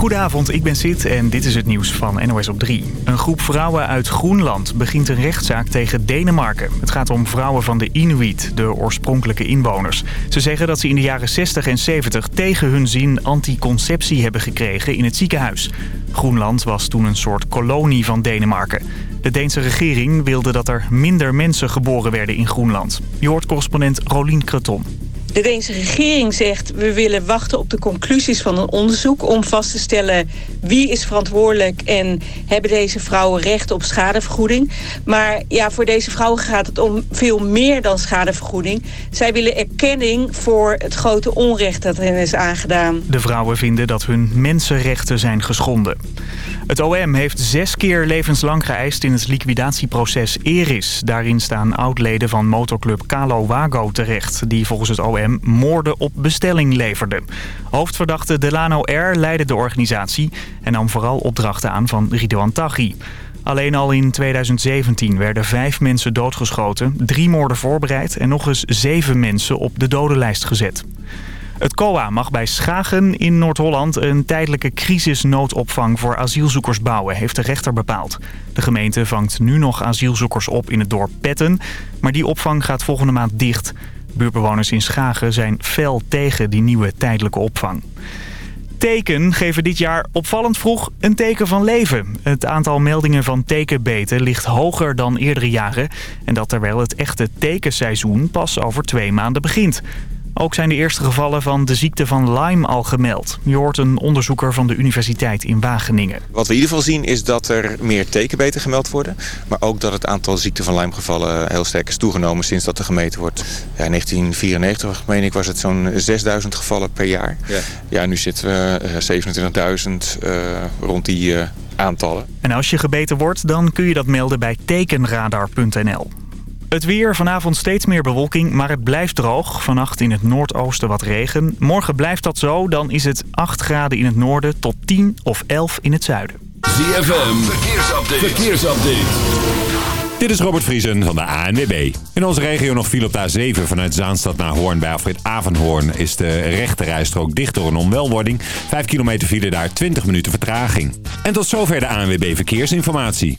Goedenavond, ik ben Sid en dit is het nieuws van NOS op 3. Een groep vrouwen uit Groenland begint een rechtszaak tegen Denemarken. Het gaat om vrouwen van de Inuit, de oorspronkelijke inwoners. Ze zeggen dat ze in de jaren 60 en 70 tegen hun zin anticonceptie hebben gekregen in het ziekenhuis. Groenland was toen een soort kolonie van Denemarken. De Deense regering wilde dat er minder mensen geboren werden in Groenland. Je hoort correspondent Rolien Kreton. De Deense regering zegt we willen wachten op de conclusies van een onderzoek... om vast te stellen wie is verantwoordelijk en hebben deze vrouwen recht op schadevergoeding. Maar ja, voor deze vrouwen gaat het om veel meer dan schadevergoeding. Zij willen erkenning voor het grote onrecht dat hen is aangedaan. De vrouwen vinden dat hun mensenrechten zijn geschonden. Het OM heeft zes keer levenslang geëist in het liquidatieproces Eris. Daarin staan oudleden van motorclub Kalo Wago terecht... die volgens het OM moorden op bestelling leverden. Hoofdverdachte Delano R. leidde de organisatie... en nam vooral opdrachten aan van Ridouan Taghi. Alleen al in 2017 werden vijf mensen doodgeschoten, drie moorden voorbereid... en nog eens zeven mensen op de dodenlijst gezet. Het COA mag bij Schagen in Noord-Holland een tijdelijke crisisnoodopvang voor asielzoekers bouwen, heeft de rechter bepaald. De gemeente vangt nu nog asielzoekers op in het dorp Petten, maar die opvang gaat volgende maand dicht. Buurbewoners in Schagen zijn fel tegen die nieuwe tijdelijke opvang. Teken geven dit jaar opvallend vroeg een teken van leven. Het aantal meldingen van tekenbeten ligt hoger dan eerdere jaren. En dat terwijl het echte tekenseizoen pas over twee maanden begint. Ook zijn de eerste gevallen van de ziekte van Lyme al gemeld. Je hoort een onderzoeker van de Universiteit in Wageningen. Wat we in ieder geval zien is dat er meer tekenbeten gemeld worden. Maar ook dat het aantal ziekte van Lyme gevallen heel sterk is toegenomen sinds dat er gemeten wordt. Ja, in 1994 meen ik was het zo'n 6000 gevallen per jaar. Ja, ja nu zitten we uh, 27.000 uh, rond die uh, aantallen. En als je gebeten wordt dan kun je dat melden bij tekenradar.nl. Het weer, vanavond steeds meer bewolking, maar het blijft droog. Vannacht in het noordoosten wat regen. Morgen blijft dat zo, dan is het 8 graden in het noorden tot 10 of 11 in het zuiden. ZFM, verkeersupdate. verkeersupdate. Dit is Robert Vriesen van de ANWB. In onze regio nog viel op de A7 vanuit Zaanstad naar Hoorn. Bij Alfred Avenhoorn is de rechte rijstrook dicht door een onwelwording. 5 kilometer file daar 20 minuten vertraging. En tot zover de ANWB Verkeersinformatie.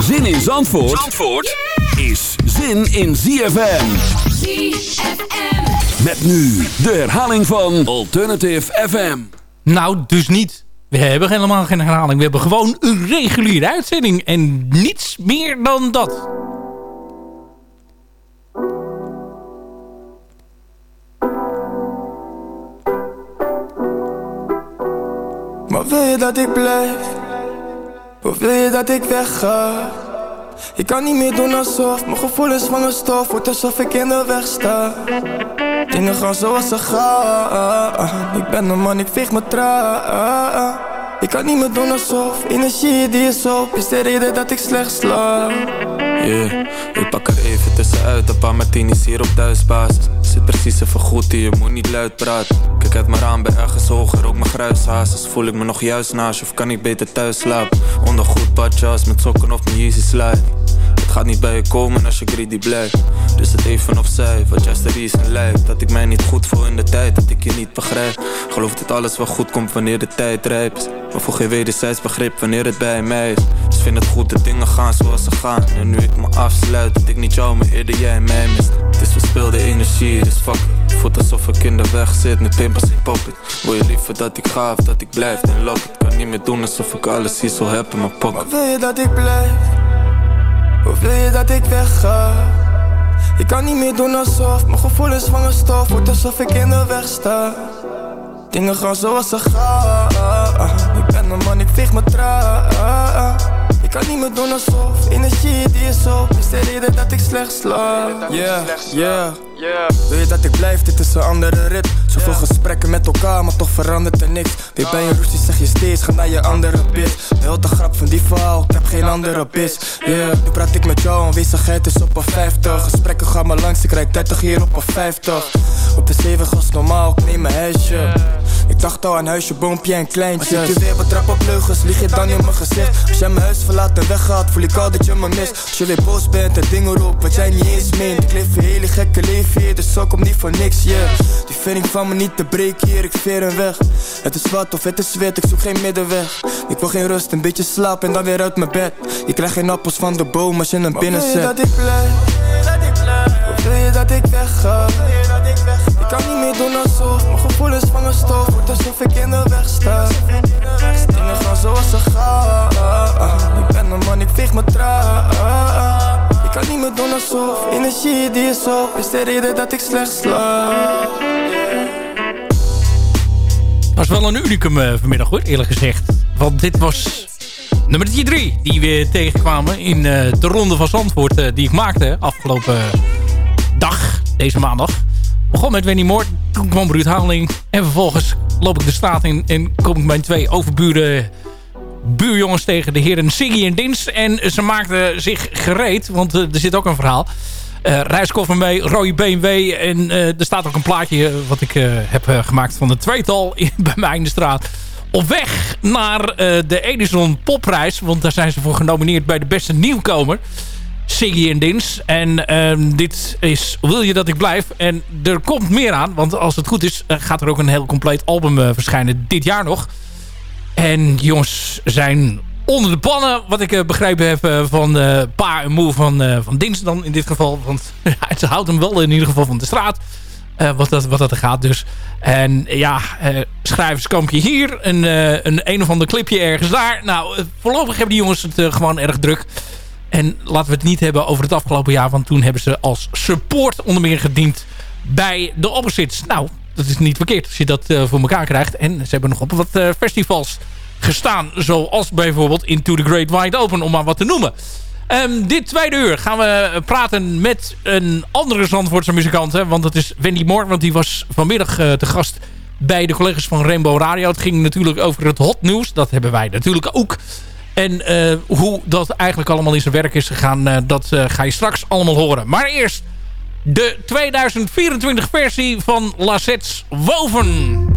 Zin in Zandvoort, Zandvoort is zin in ZFM. ZFM. Met nu de herhaling van Alternative FM. Nou, dus niet. We hebben helemaal geen herhaling. We hebben gewoon een reguliere uitzending. En niets meer dan dat. Maar wil je dat ik blijf? Of wil je dat ik wegga? Ik kan niet meer doen alsof. Mijn gevoelens van een stof. Wordt alsof ik in de weg sta. Dingen gaan zoals ze gaan. Ik ben een man, ik veeg me traan. Ik kan niet meer doen alsof. Energie die is op. Is de reden dat ik slecht sla Ik pak er even tussenuit Een paar martinis hier op thuisbasis. Zit precies even goed hier, moet niet luid praten. Kijk uit maar aan, bij ergens hoger, ook mijn gruishazes. Voel ik me nog juist naast of kan ik beter thuis slapen? Onder goed badjas, met sokken of mijn Yeezy slide gaat niet bij je komen als je greedy blijft. Dus het even opzij, wat juist de reason lijkt. Dat ik mij niet goed voel in de tijd, dat ik je niet begrijp. Geloof dat alles wel goed komt wanneer de tijd rijp Maar voor geen wederzijds begrip wanneer het bij mij is. Dus vind het goed dat dingen gaan zoals ze gaan. En nu ik me afsluit, dat ik niet jou, maar eerder jij mij mist. Het is verspilde energie, dus fuck. It Voelt alsof ik in de weg zit, nu pimpers ik pop it Wil je liever dat ik ga of dat ik blijf, dan lock it. Kan niet meer doen alsof ik alles hier zo heb in mijn pocket. Maar wil je dat ik blijf? Of wil je dat ik wegga? Ik kan niet meer doen alsof. Mijn gevoelens van een stof. Wordt alsof ik in de weg sta. Dingen gaan zoals ze gaan. Ik ben een man, ik veeg me traan kan niet meer doen alsof. Energie die is op. Is de reden dat ik slecht slaap. Yeah, yeah. Yeah. Wil je dat ik blijf, dit is een andere rit Zoveel gesprekken met elkaar, maar toch verandert er niks. Weer bij een ruzie zeg je steeds, ga naar je andere bit Heel de grap van die verhaal, ik heb geen andere Yeah, nu praat ik met jou, aanwezigheid is op een 50 Gesprekken gaan maar langs, ik rijd 30 hier op een 50 Op de 7 gas normaal, ik neem een huisje. Ik dacht al aan huisje, boompje en kleintje Als ik je weer betrap op leugens, lieg je dan in mijn gezicht. Als jij mijn huis verlaat en weggaat, voel ik al dat je me mist. Als je weer boos bent en dingen roept, wat jij niet eens meent. Ik leef een hele gekke leven hier, dus komt niet voor niks, yeah. Die ik van me niet te breken hier, ik veer een weg. Het is wat of het is wit, ik zoek geen middenweg. Ik wil geen rust, een beetje slaap en dan weer uit mijn bed. Je krijgt geen appels van de boom als je hem binnen zet dat ik blijf? Wil je dat ik wegga? Ik kan niet meer doen alsof Mijn gevoelens van een stof. Wordt alsof ik in de weg sta. Dingen gaan zoals ze gaan. Ik ben een man, ik veeg me traag kan niet meer doen alsof Energie die is op Is de reden dat ik slecht slaap was wel een unicum uh, vanmiddag hoor, eerlijk gezegd. Want dit was nummer 3 die we tegenkwamen in uh, de ronde van Zandvoort uh, die ik maakte afgelopen dag, deze maandag. Begon met Wenny Moore, toen kwam Ruud Hameling en vervolgens loop ik de straat in en kom ik mijn twee overburen buurjongens tegen de heren Siggy en Dins. En ze maakten zich gereed, want eh, er zit ook een verhaal. Uh, reiskoffer mee, rode BMW. En uh, er staat ook een plaatje wat ik uh, heb gemaakt van de tweetal bij mij in de straat. Op weg naar de Edison Popprijs. Want daar zijn ze voor genomineerd bij de beste nieuwkomer. Siggy en Dins. En ehm, dit is Wil je dat ik blijf? En er komt meer aan. Want als het goed is gaat er ook een heel compleet album verschijnen dit jaar nog. En jongens zijn onder de pannen, wat ik uh, begrepen heb uh, van uh, Pa en Moe van, van Dins in dit geval. Want ze houdt hem wel in ieder geval van de straat. wat, dat, wat dat er gaat dus. En ja, schrijverskampje hier. Een, een een of ander clipje ergens daar. Nou, voorlopig hebben die jongens het gewoon erg druk. En laten we het niet hebben over het afgelopen jaar. Want toen hebben ze als support onder meer gediend bij de opposites. Nou, dat is niet verkeerd als je dat uh, voor elkaar krijgt. En ze hebben nog op wat uh, festivals gestaan. Zoals bijvoorbeeld Into the Great Wide Open, om maar wat te noemen. Um, dit tweede uur gaan we praten met een andere Zandvoortse muzikant. Hè, want dat is Wendy Moore. Want die was vanmiddag uh, te gast bij de collega's van Rainbow Radio. Het ging natuurlijk over het hot nieuws. Dat hebben wij natuurlijk ook. En hoe dat eigenlijk allemaal in zijn werk is gegaan... dat ga je straks allemaal horen. Maar eerst de 2024 versie van Lassets Woven.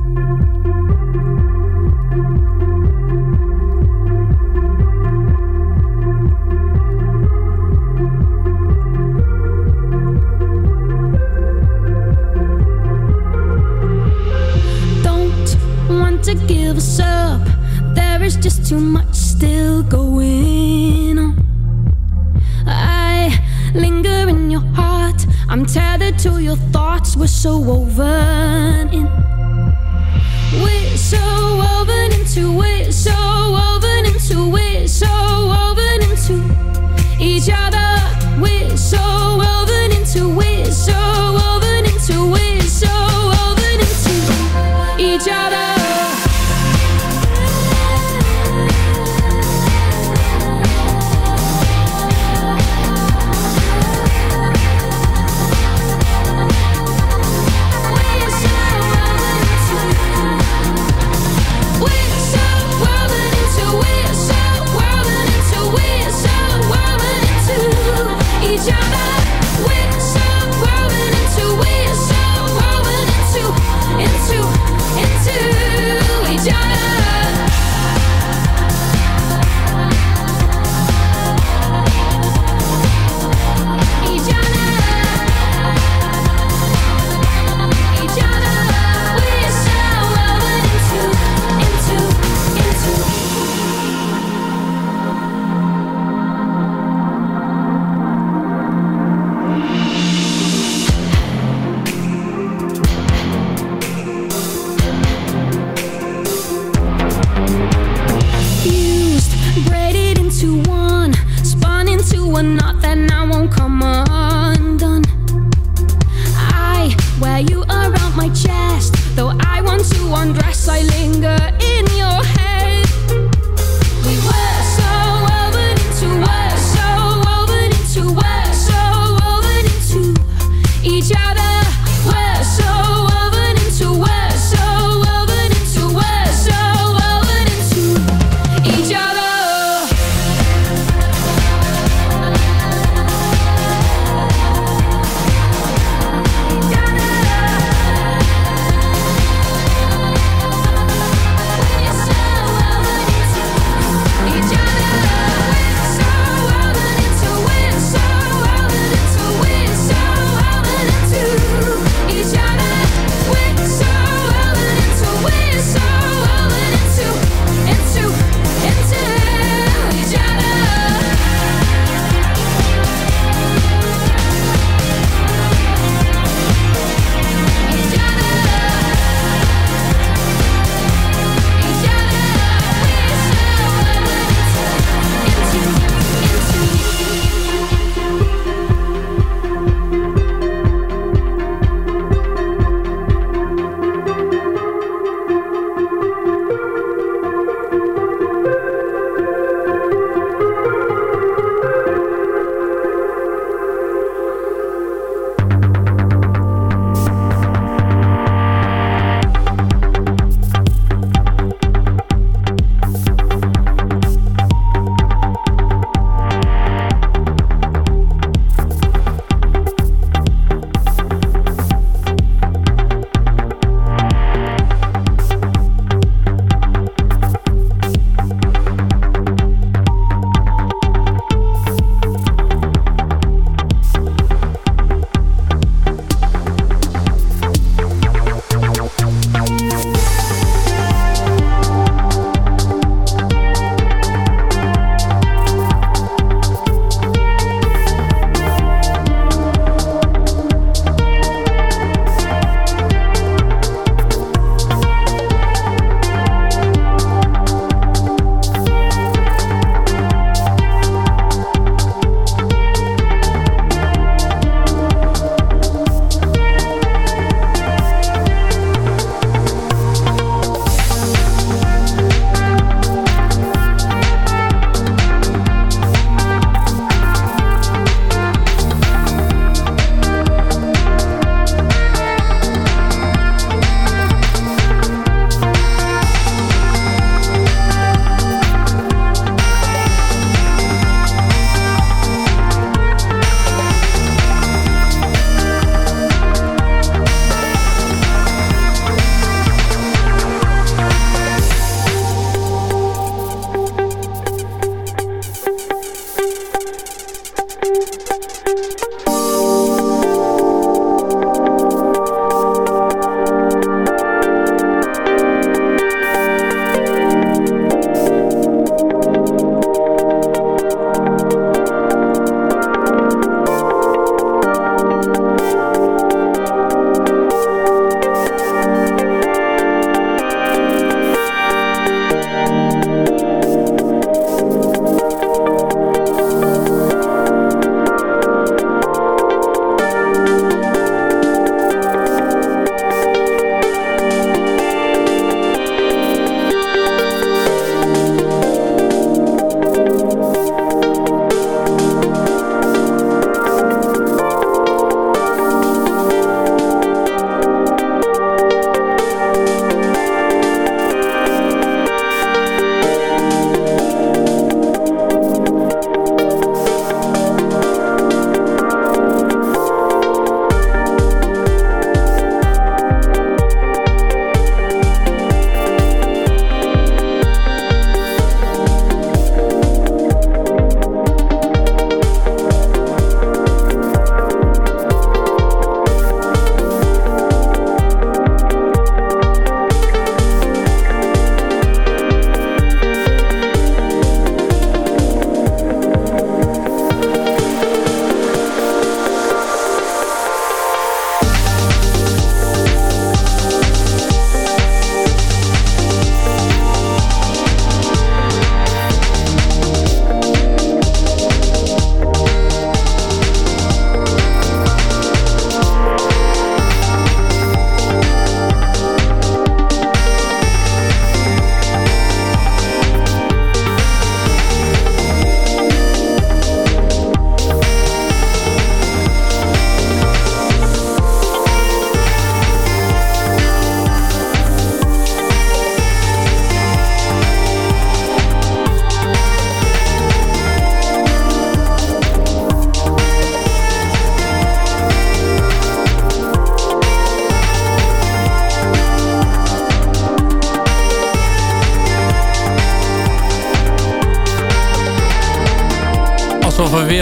Give us up. There is just too much still going on. I linger in your heart. I'm tethered to your thoughts. We're so woven in. We're so woven into it, so woven into it, so woven into each other. We're so woven into it,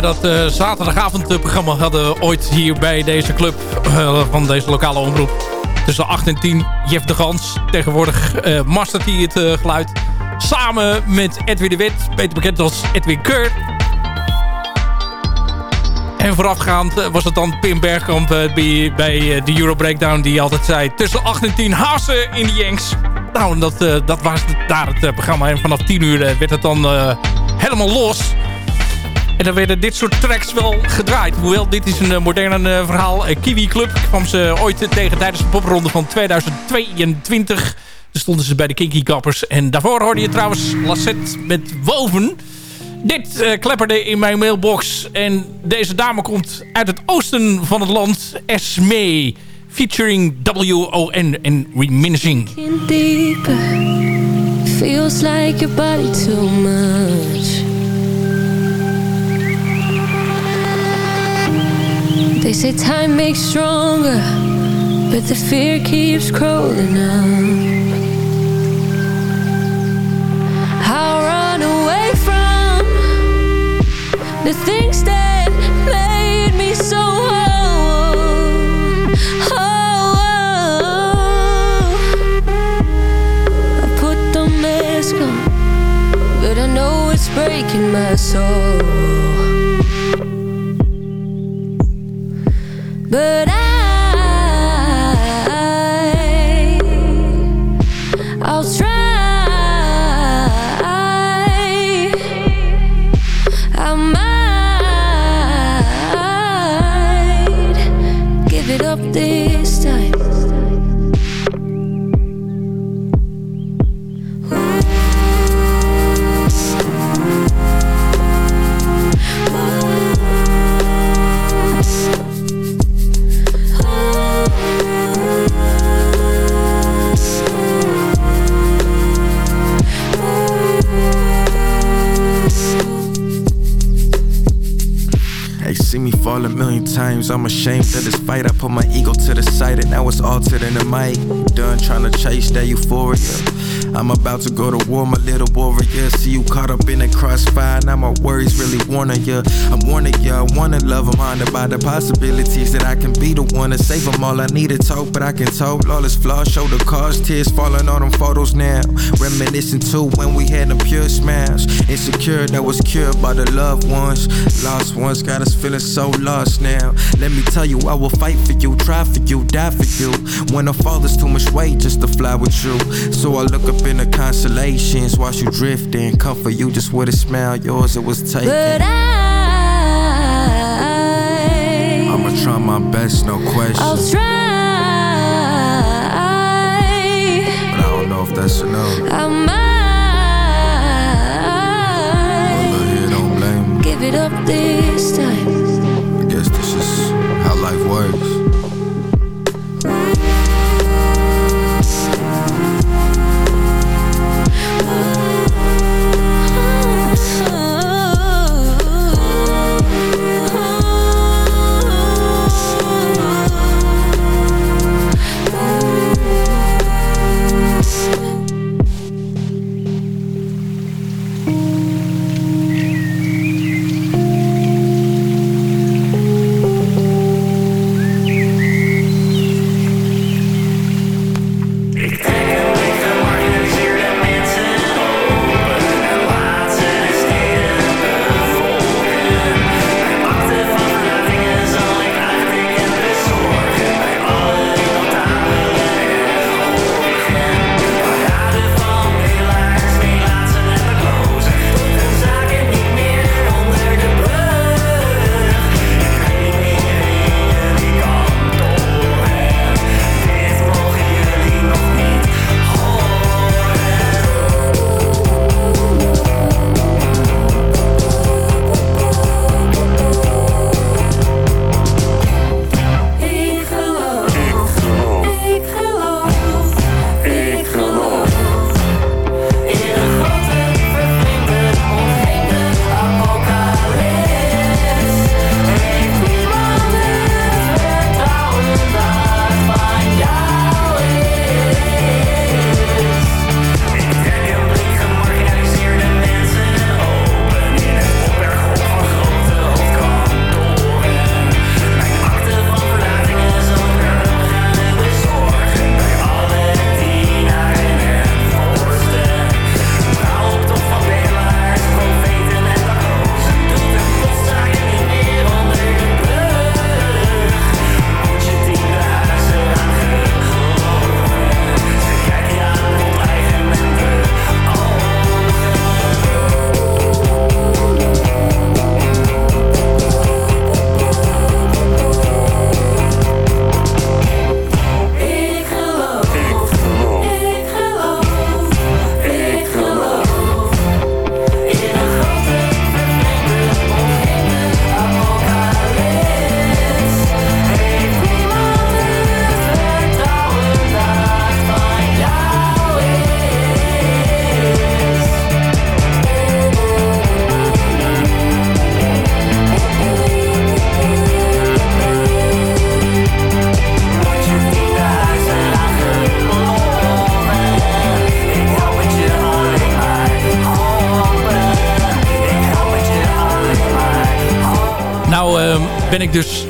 weer dat uh, zaterdagavondprogramma hadden ooit hier bij deze club uh, van deze lokale omroep. Tussen 8 en 10, Jeff de Gans. Tegenwoordig uh, mastert hij het geluid. Samen met Edwin de Wit, beter bekend als Edwin Keur. En voorafgaand was het dan Pim Bergkamp bij, bij de Euro Breakdown... die altijd zei tussen 8 en 10 hazen in de Yanks. Nou, dat, dat was daar het programma. En vanaf 10 uur werd het dan helemaal los... En dan werden dit soort tracks wel gedraaid. Hoewel, dit is een uh, modern uh, verhaal. Uh, Kiwi Club kwam ze ooit tegen tijdens de popronde van 2022. Toen stonden ze bij de Kinky Kappers. En daarvoor hoorde je trouwens Lassette met Woven. Dit klepperde in mijn mailbox. En deze dame komt uit het oosten van het land. Esme. Featuring W-O-N en Reminiscing. Feels like your body too much They say time makes stronger, but the fear keeps crawling up. I'll run away from the things that made me so whole. Oh, oh, I put the mask on, but I know it's breaking my soul. But I times. I'm ashamed of this fight. I put my ego to the side, and now it's altered in the mic. Done trying to chase that euphoria. I'm about to go to war, my little warrior. See you caught up in a crossfire. Now my worries really warning ya. I'm warning ya. I wanna love. I'm haunted by the possibilities that I can be the one to save them all. I need to talk, but I can talk. This flaws, show the cause, tears falling on them photos now. Reminiscing too when we had them pure smiles. Insecure that was cured by the loved ones. Lost ones got us feeling so lost now. Let me tell you, I will fight for you, try for you, die for you. When I fall, there's too much weight just to fly with you. So I look up in the constellations, watch you drifting. Come for you just with a smile, yours it was taken. But I I'ma try my best, no question. I'll try But I don't know if that's enough. I might But here, don't blame me. give it up this time I guess this is how life works.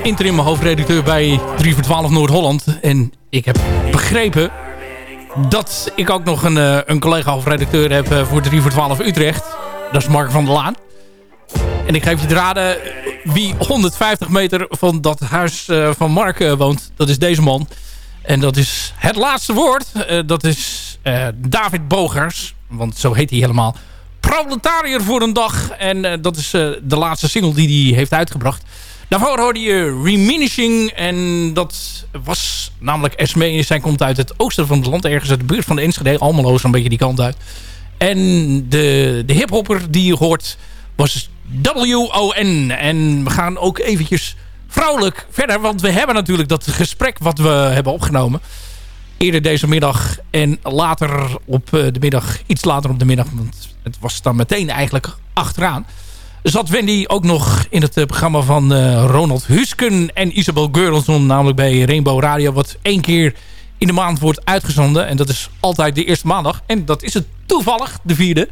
Interim hoofdredacteur bij 3 voor 12 Noord-Holland. En ik heb begrepen dat ik ook nog een, eh, een collega hoofdredacteur heb eh, voor 3 voor 12 Utrecht. Dat is Mark van der Laan. En ik geef je te raden wie 150 meter van dat huis uh, van Mark woont. Dat is deze man. En dat is het laatste woord. dat is David Bogers. Want zo heet hij helemaal. Proletariër voor een dag. En dat is de laatste single die hij heeft uitgebracht. Daarvoor hoorde je Reminishing. En dat was namelijk Esme. Zij komt uit het oosten van het land. Ergens uit de buurt van de Enschede. Almelo zo'n beetje die kant uit. En de, de hiphopper die je hoort was W-O-N. En we gaan ook eventjes vrouwelijk verder. Want we hebben natuurlijk dat gesprek wat we hebben opgenomen. Eerder deze middag en later op eh, de middag. Iets later op de middag. Want het was dan meteen eigenlijk achteraan zat Wendy ook nog in het eh, programma van uh, Ronald Husken en Isabel Geurlson, namelijk bij Rainbow Radio, wat één keer in de maand wordt uitgezonden. En dat is altijd de eerste maandag. En dat is het toevallig, de vierde.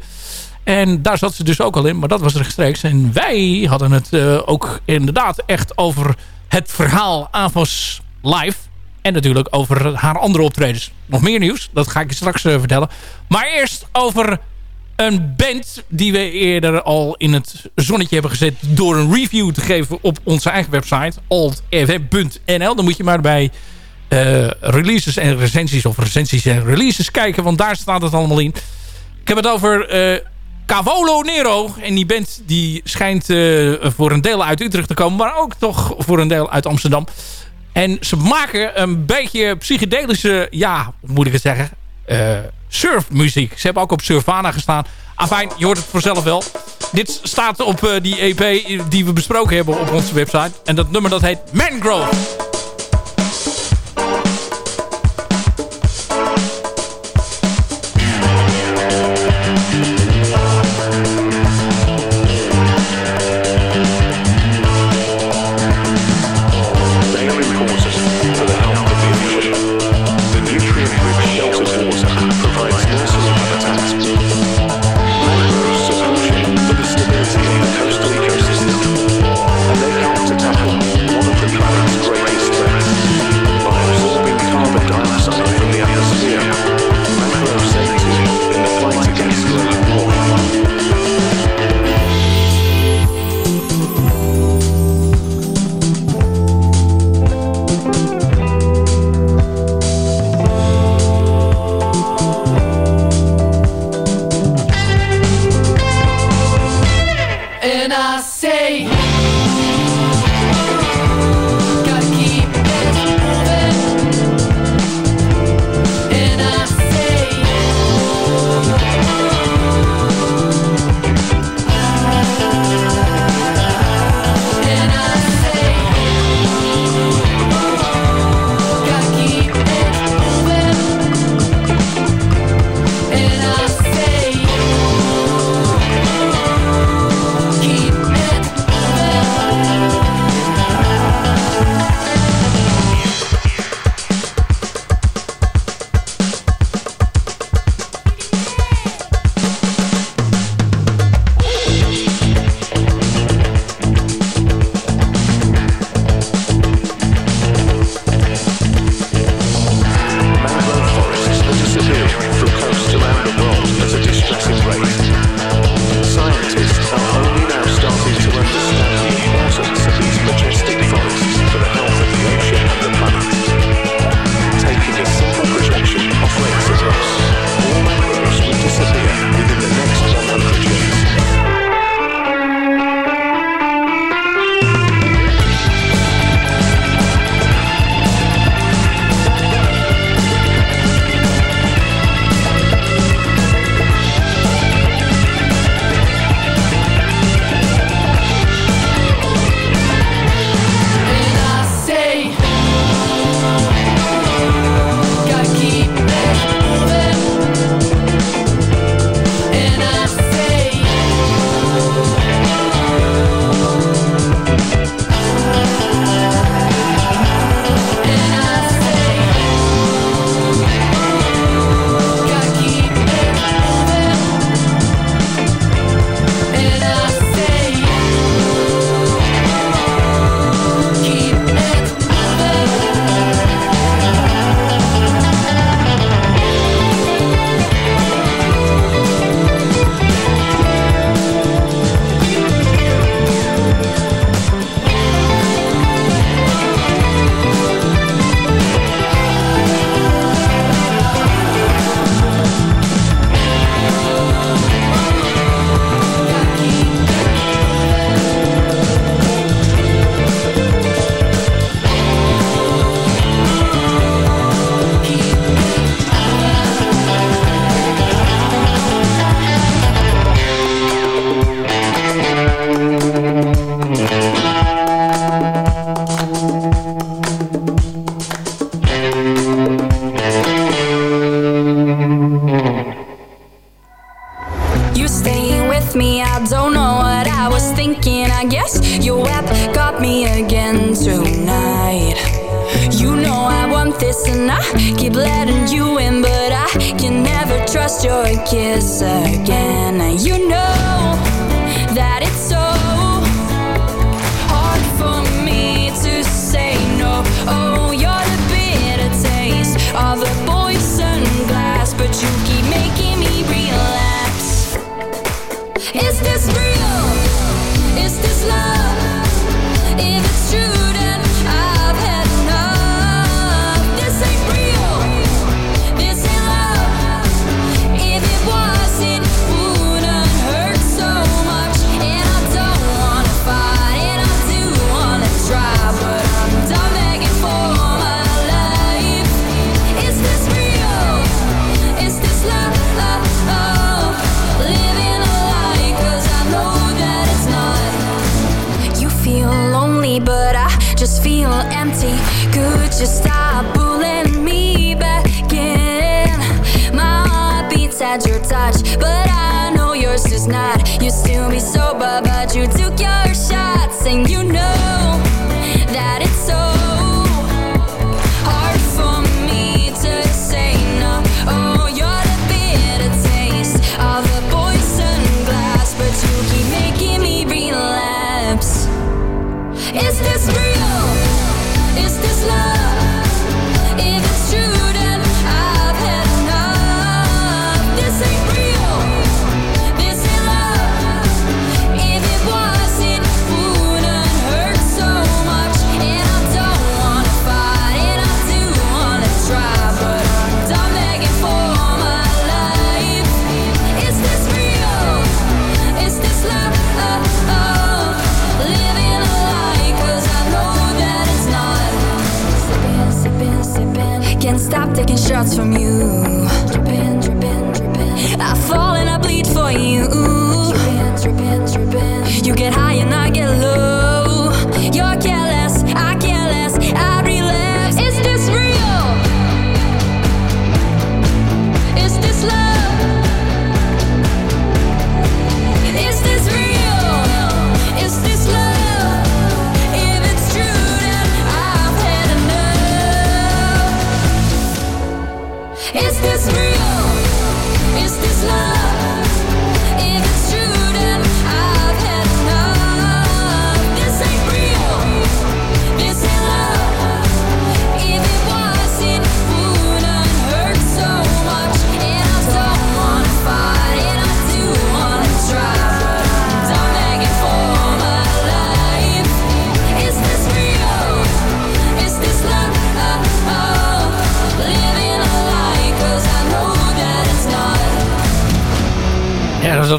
En daar zat ze dus ook al in, maar dat was rechtstreeks. En wij hadden het uh, ook inderdaad echt over het verhaal AFAS live. En natuurlijk over haar andere optredens. Nog meer nieuws, dat ga ik je straks vertellen. Maar eerst over een band die we eerder al in het zonnetje hebben gezet... door een review te geven op onze eigen website, altfm.nl. Dan moet je maar bij uh, releases en recensies of recensies en releases kijken... want daar staat het allemaal in. Ik heb het over uh, Cavolo Nero. En die band die schijnt uh, voor een deel uit Utrecht te komen... maar ook toch voor een deel uit Amsterdam. En ze maken een beetje psychedelische... ja, moet ik het zeggen surfmuziek. Ze hebben ook op Surfana gestaan. Afijn, je hoort het vanzelf wel. Dit staat op uh, die EP die we besproken hebben op onze website. En dat nummer dat heet Mangrove.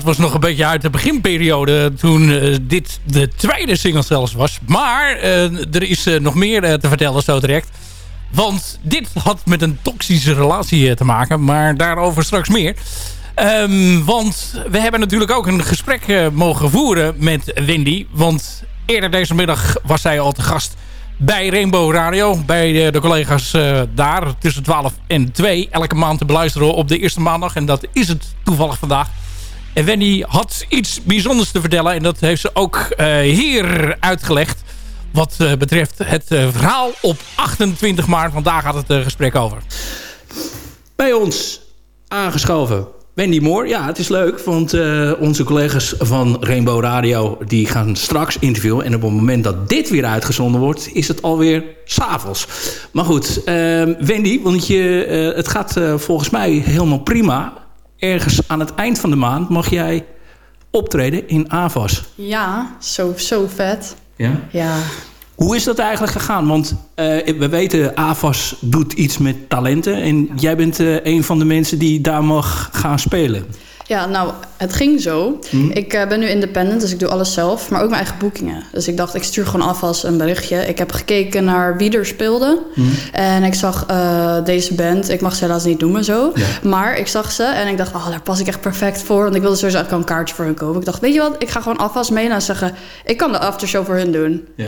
Was nog een beetje uit de beginperiode toen eh, dit de tweede single zelfs was. Maar eh, er is eh, nog meer te vertellen zo direct. Want dit had met een toxische relatie te maken, maar daarover straks meer. Ehm, want we hebben natuurlijk ook een gesprek mogen voeren met Wendy. Want eerder deze middag was zij al te gast bij Rainbow Radio. Bij de, collega's daar tussen 12 en 2. Elke maand te beluisteren op de eerste maandag. En dat is het toevallig vandaag. En Wendy had iets bijzonders te vertellen. En dat heeft ze ook eh, hier uitgelegd. Wat eh, betreft het eh, verhaal op 28 maart. Want daar gaat het gesprek over. Bij ons aangeschoven Wendy Moore. Ja, het is leuk, want onze collega's van Rainbow Radio... die gaan straks interviewen. En op het moment dat dit weer uitgezonden wordt... is het alweer s'avonds. Maar goed, eh, Wendy, want je, het gaat volgens mij helemaal prima. Ergens aan het eind van de maand mag jij optreden in AVAS. Ja, zo, zo vet. Ja? Ja. Hoe is dat eigenlijk gegaan? Want eh, we weten, AVAS doet iets met talenten. En jij bent eh, een van de mensen die daar mag gaan spelen. Ja, nou, het ging zo. Ik eh, ben nu independent, dus ik doe alles zelf, maar ook mijn eigen boekingen. Dus ik dacht, ik stuur gewoon als een berichtje. Ik heb gekeken naar wie er speelde. En ik zag eh, deze band, ik mag ze helaas niet noemen zo. Maar ik zag ze en ik dacht, oh, daar pas ik echt perfect voor. Want ik wilde sowieso ook een kaartje voor hun kopen. Ik dacht, weet je wat, ik ga gewoon afwas mee en zeggen... ik kan de aftershow voor hun doen. Ja.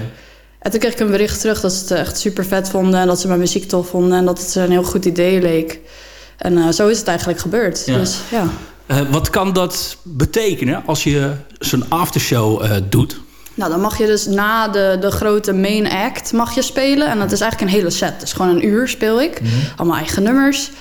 En toen kreeg ik een bericht terug dat ze het echt super vet vonden... en dat ze mijn muziek tof vonden en dat het een heel goed idee leek. En eh, zo is het eigenlijk gebeurd. Ja. Dus ja. Wat kan dat betekenen als je zo'n aftershow doet? Nou, dan mag je dus na de, de grote main act mag je spelen. En dat is eigenlijk een hele set. Dus gewoon een uur speel ik. Mhm. Allemaal eigen nummers.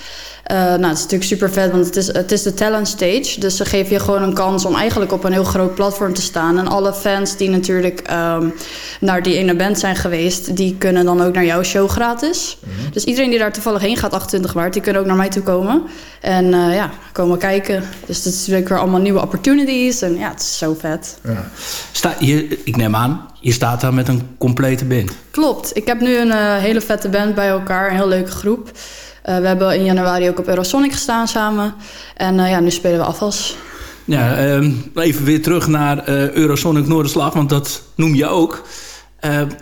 Uh, nou, het is natuurlijk super vet, want het is, het is de talent stage. Dus ze geven je gewoon een kans om eigenlijk op een heel groot platform te staan. En alle fans die natuurlijk um, naar die ene band zijn geweest... die kunnen dan ook naar jouw show gratis. Mhm. Dus iedereen die daar toevallig heen gaat, 28 maart... die kunnen ook naar mij toe komen. En uh, ja, komen kijken. Dus dat is natuurlijk weer allemaal nieuwe opportunities. En ja, het is zo vet. Ja. Sta, je, ik neem aan, je staat daar met een complete band. Klopt. Ik heb nu een uh, hele vette band bij elkaar. Een heel leuke groep. Uh, we hebben in januari ook op Eurosonic gestaan samen. En uh, ja, nu spelen we afwas. Ja, uh, even weer terug naar uh, Eurosonic Noorderslag, want dat noem je ook.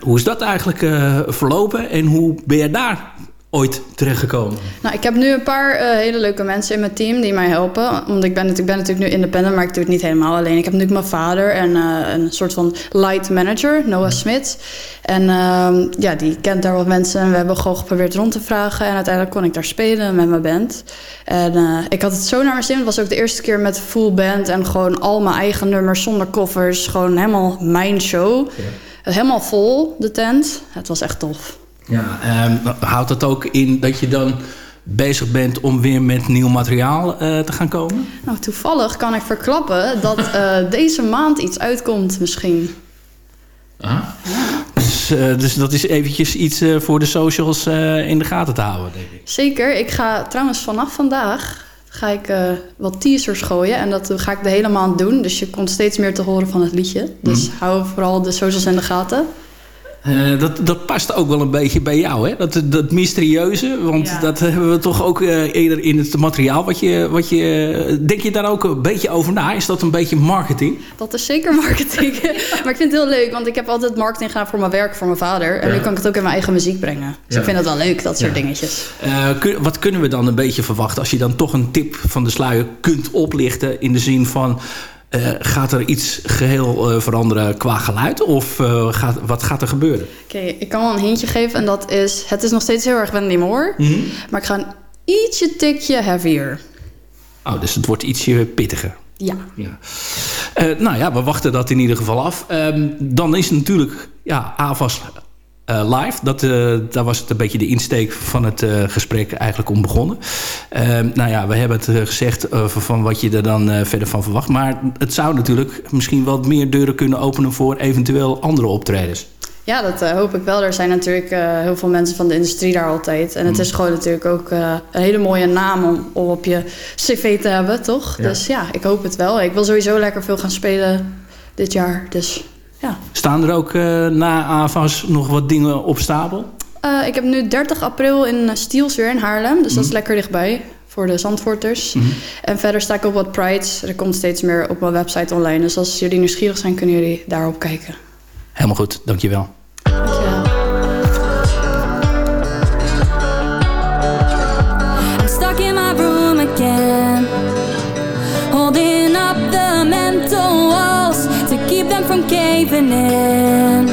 hoe is dat eigenlijk verlopen en hoe ben je daar ooit terechtgekomen? Nou, ik heb nu een paar uh, hele leuke mensen in mijn team die mij helpen. Want ik ben, ik ben natuurlijk nu independent, maar ik doe het niet helemaal alleen. Ik heb natuurlijk mijn vader en uh, een soort van light manager, Noah Smit. En uh, ja, die kent daar wat mensen. En we hebben gewoon geprobeerd rond te vragen. En uiteindelijk kon ik daar spelen met mijn band. En uh, ik had het zo naar mijn zin. Het was ook de eerste keer met full band. En gewoon al mijn eigen nummers zonder koffers. Gewoon helemaal mijn show. Ja. Helemaal vol, de tent. Het was echt tof. Ja, um, houdt dat ook in dat je dan bezig bent om weer met nieuw materiaal uh, te gaan komen? Nou, toevallig kan ik verklappen dat uh, deze maand iets uitkomt misschien. Ah. Dus, uh, dus dat is eventjes iets voor de socials in de gaten te houden, denk ik. Zeker. Ik ga trouwens vanaf vandaag ga ik wat teasers gooien. En dat ga ik de hele maand doen. Dus je komt steeds meer te horen van het liedje. Dus mm. hou vooral de socials in de gaten. Uh, dat, dat past ook wel een beetje bij jou, hè? Dat, dat mysterieuze. Want ja. dat hebben we toch ook uh, eerder in het materiaal. Wat je, wat je, denk je daar ook een beetje over na? Is dat een beetje marketing? Dat is zeker marketing. maar ik vind het heel leuk, want ik heb altijd marketing gedaan voor mijn werk, voor mijn vader. En ja. nu kan ik het ook in mijn eigen muziek brengen. Dus ja. ik vind dat wel leuk, dat soort dingetjes. Uh, kun, wat kunnen we dan een beetje verwachten als je dan toch een tip van de sluier kunt oplichten in de zin van uh, gaat er iets geheel uh, veranderen qua geluid? Of uh, gaat, wat gaat er gebeuren? Oké, okay, ik kan wel een hintje geven. En dat is, het is nog steeds heel erg Wendy Moore. Mm -hmm. Maar ik ga een ietsje tikje heavier. Oh, dus het wordt ietsje pittiger. Ja. ja. nou ja, we wachten dat in ieder geval af. Um, dan is natuurlijk ja, AVAS uh, live. Dat, uh, daar was het een beetje de insteek van het uh, gesprek eigenlijk om begonnen. nou ja, we hebben het gezegd van wat je er dan verder van verwacht. Maar het zou natuurlijk misschien wat meer deuren kunnen openen voor eventueel andere optredens. Ja, dat hoop ik wel. Er zijn natuurlijk heel veel mensen van de industrie daar altijd. En het mm. is gewoon natuurlijk ook een hele mooie naam om, om, op je cv te hebben, toch? Ja. Dus ja, ik hoop het wel. Ik wil sowieso lekker veel gaan spelen dit jaar. Dus ja. Staan er ook uh, na AVAS nog wat dingen op stapel? Uh, ik heb nu 30 april in Stiels weer in Haarlem. Dus mm. dat is mhm. lekker dichtbij voor de Zandvoorters. Mm. En verder sta ik op wat Prides. Er komt steeds meer op mijn website online. Dus als jullie nieuwsgierig zijn, kunnen jullie daarop kijken. Helemaal goed. Dankjewel. Caving in.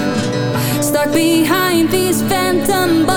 Stuck behind these phantom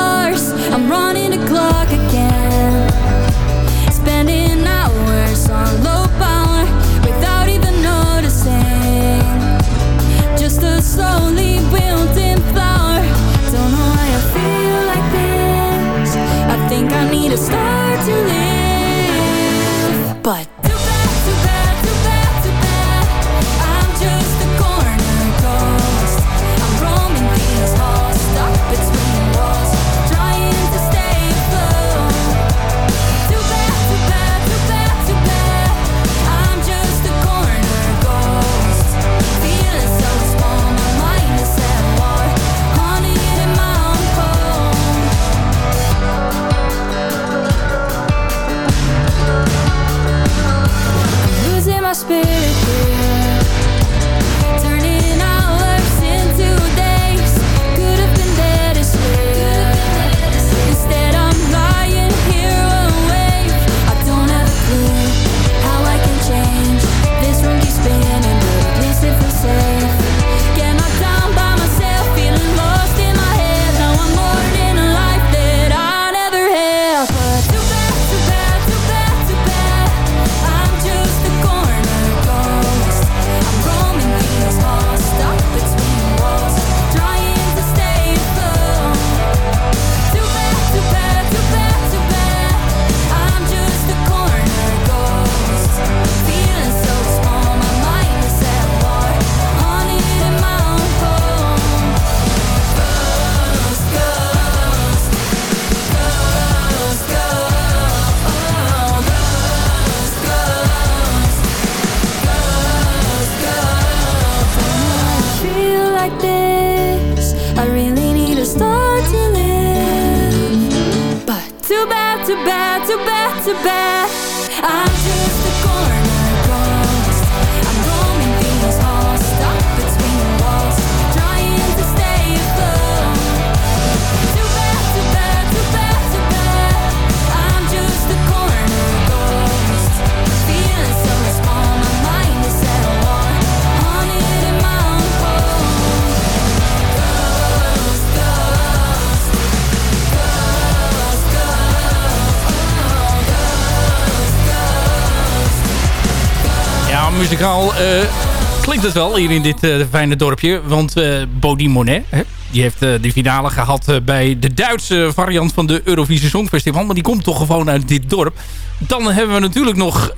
het wel hier in dit eh, fijne dorpje. Want eh Bodie Monet, hè, die heeft eh, de finale gehad eh, bij de Duitse variant van de Eurovisie Songfestival. Maar die komt toch gewoon uit dit dorp. Dan hebben we natuurlijk nog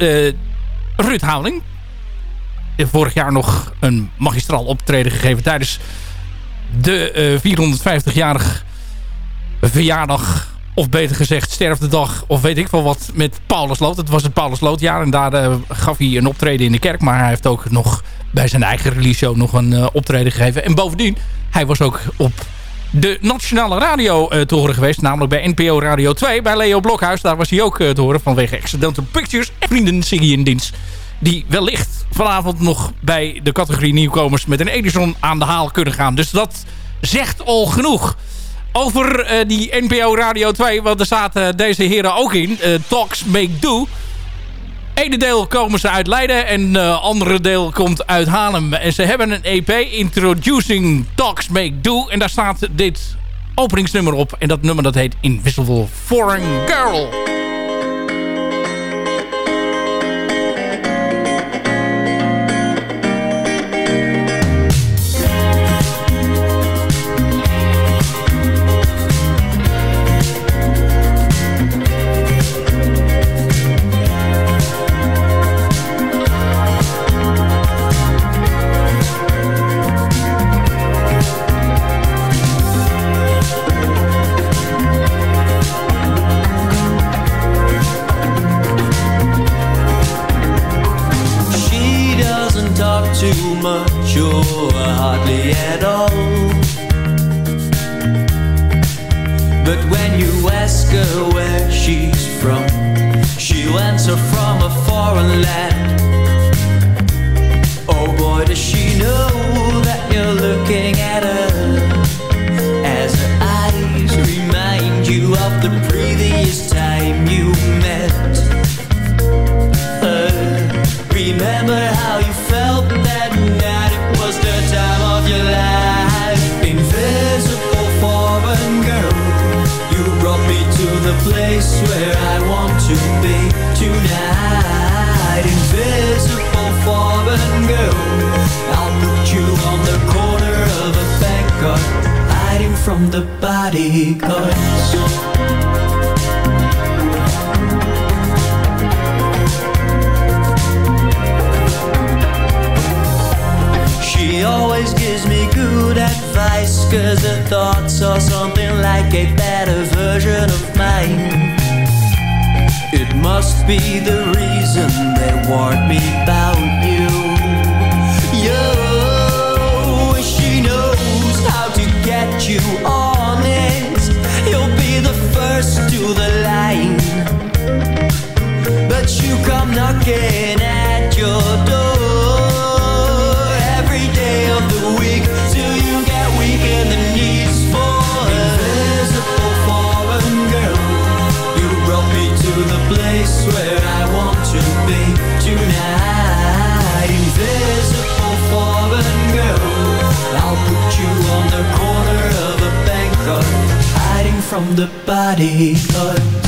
Ruud Houding. Vorig jaar nog een magistraal optreden gegeven tijdens de eh 450-jarig verjaardag of beter gezegd sterftedag of weet ik wel wat met Paulus Lood. Het was het Paulus Loodjaar en daar gaf hij een optreden in de kerk. Maar hij heeft ook nog bij zijn eigen release show nog een eh, optreden gegeven. En bovendien, hij was ook op de nationale radio eh, te horen geweest. Namelijk bij NPO Radio 2 bij Leo Blokhuis. Daar was hij ook eh, te horen vanwege Accidental Pictures. En vrienden Siggy in dienst. Die wellicht vanavond nog bij de categorie nieuwkomers met een Edison aan de haal kunnen gaan. Dus dat zegt al genoeg over die NPO Radio 2. Want er zaten deze heren ook in. Talks Make Do. Ene deel komen ze uit Leiden en uh, andere deel komt uit Haarlem. En ze hebben een EP, Introducing Talks Make Do. En daar staat dit openingsnummer op. En dat nummer dat heet Invisible Foreign Girl. Tonight. Invisible foreign girl, I'll put you on the corner of a bank hiding from the bodyguards. She always gives me good advice Cause her thoughts are something like a better version of mine It must be the reason they warned me about you. Yo, she knows how to get you on it You'll be the first to the line But you come knocking at your door from the bodyguards. drie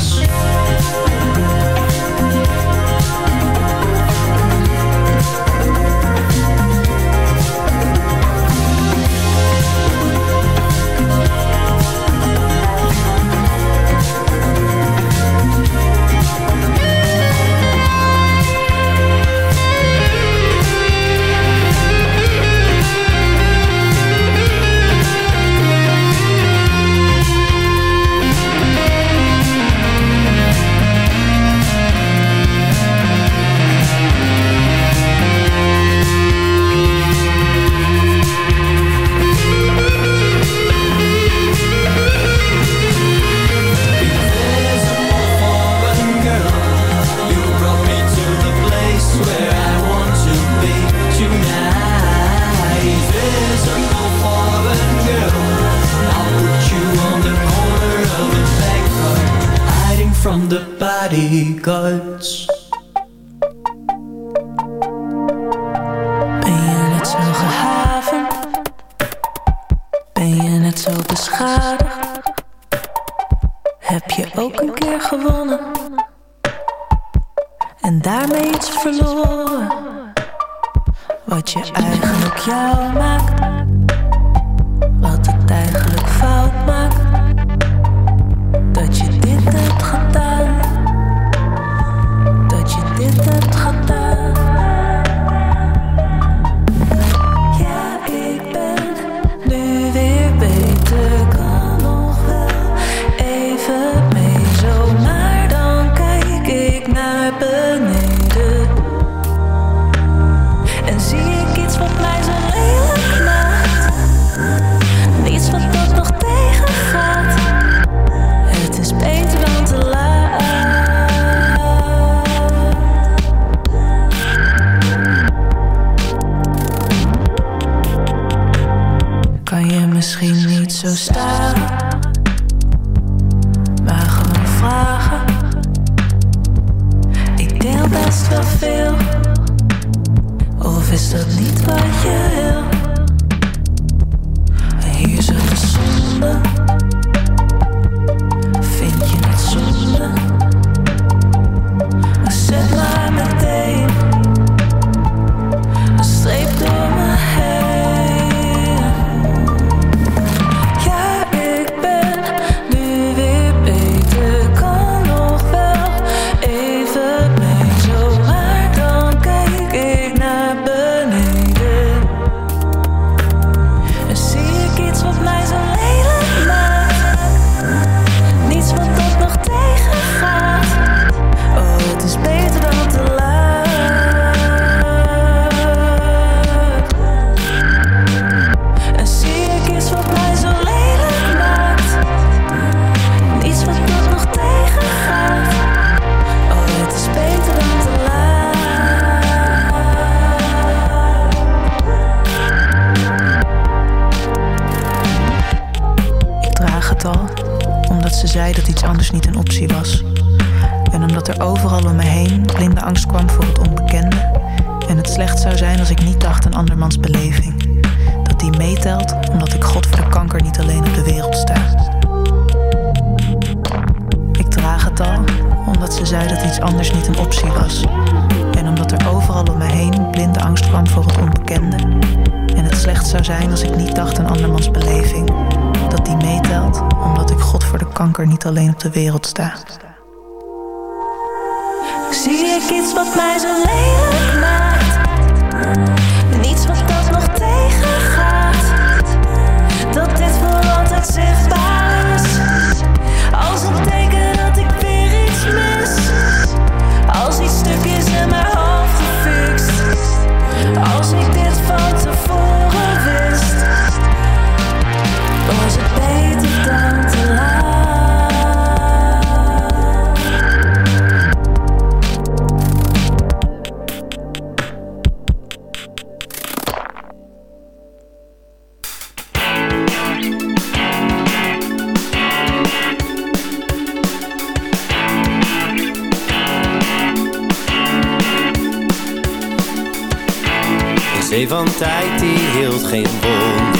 geen wonder.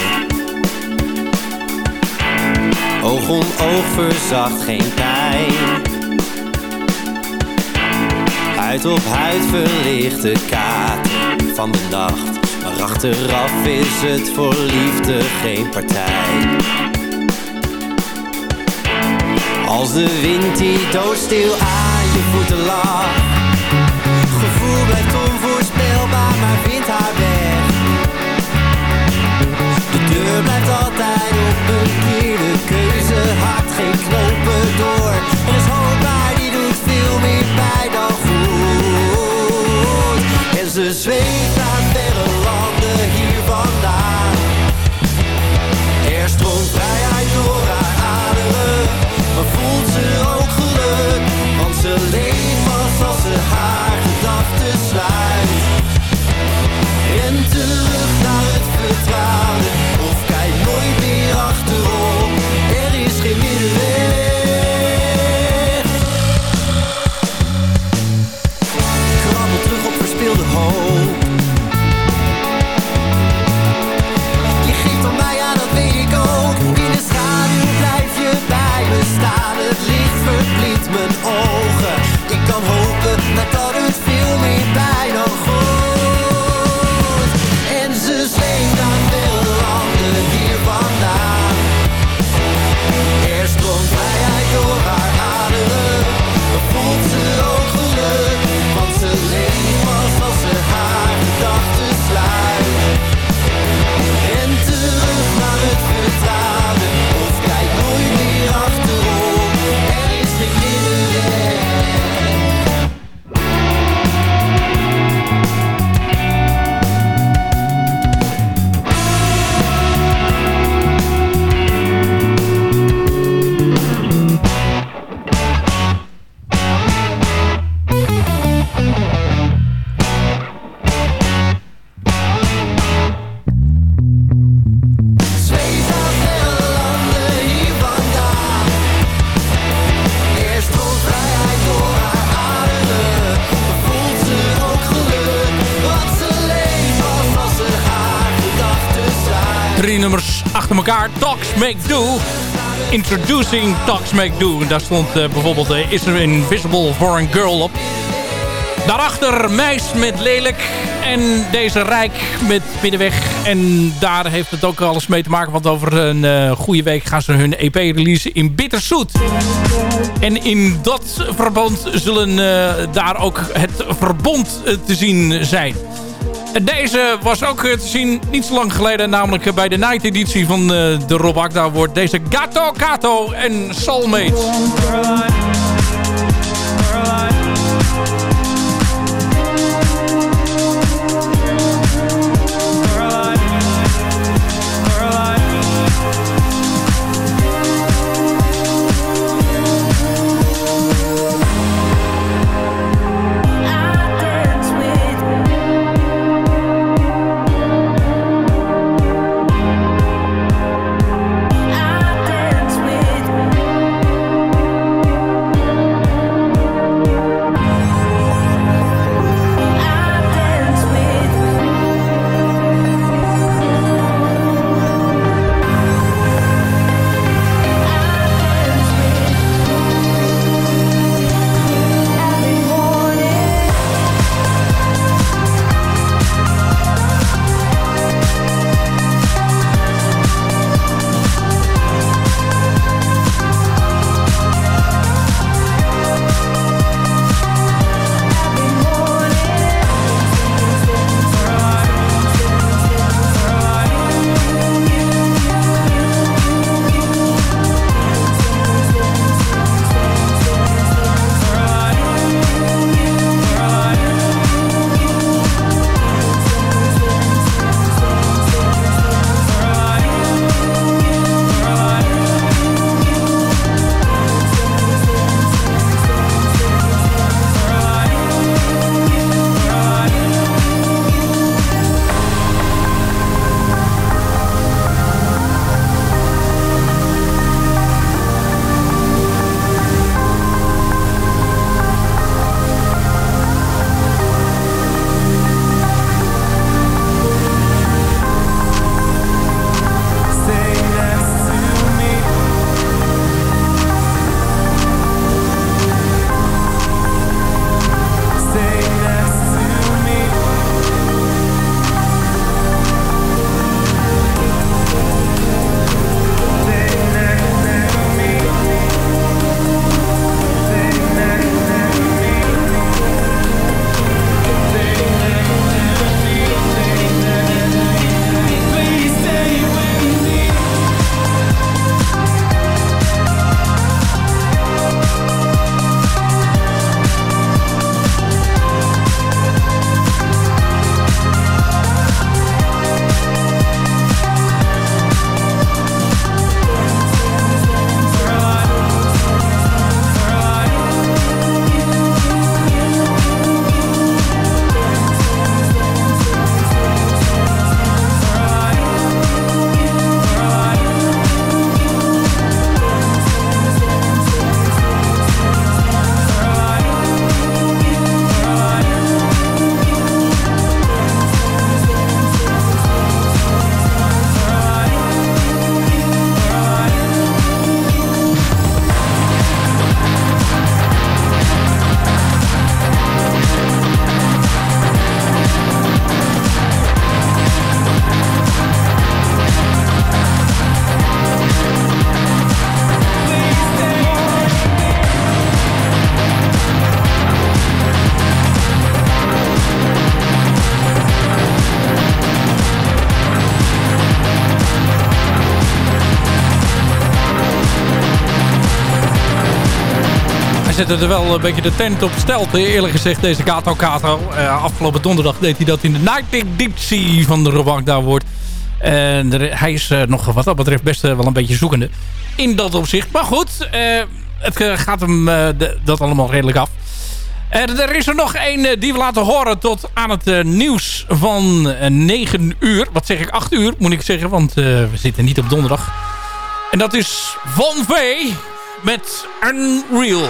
Oog om oog verzacht geen pijn. Huid op huid verlicht de kaart van de nacht. Maar achteraf is het voor liefde geen partij. Als de wind die doodstil aan je voeten lag. Gevoel blijft onvoorspelbaar, maar vindt haar weg. We blijft altijd op een keer De keuze hard, geen knopen door. En is schoolbaar die doet veel meer bij dan goed. En ze zweeft aan verre landen hier vandaan. Er stroomt vrijheid door haar aderen. Maar voelt ze ook geluk, want ze leeft als ze haar gedachten slaat. open, maar dat doet veel meer pijn. Oh, Make Do. Introducing Talks Make Do. En daar stond uh, bijvoorbeeld uh, Is er Invisible for a Girl op. Daarachter Meis met Lelijk. En deze Rijk met Middenweg. En daar heeft het ook alles mee te maken. Want over een uh, goede week gaan ze hun EP releasen in Bitterzoet. En in dat verband zullen daar ook het verbond te zien zijn. Deze was ook te zien niet zo lang geleden. Namelijk bij de night editie van de Rob Akda wordt deze Gato Kato en Soulmates. Zette er wel een beetje de tent op stelt. Eerlijk gezegd, deze Kato Kato. Uh, afgelopen donderdag deed hij dat in de Night Editie van de Robank daar wordt. En hij is uh, nog wat dat betreft best uh, wel een beetje zoekende. In dat opzicht. Maar goed, het gaat hem dat allemaal redelijk af. er is er nog één die we laten horen tot aan het nieuws van 9 uur. Wat zeg ik? 8 uur moet ik zeggen, want we zitten niet op donderdag. En dat is Van V met Unreal.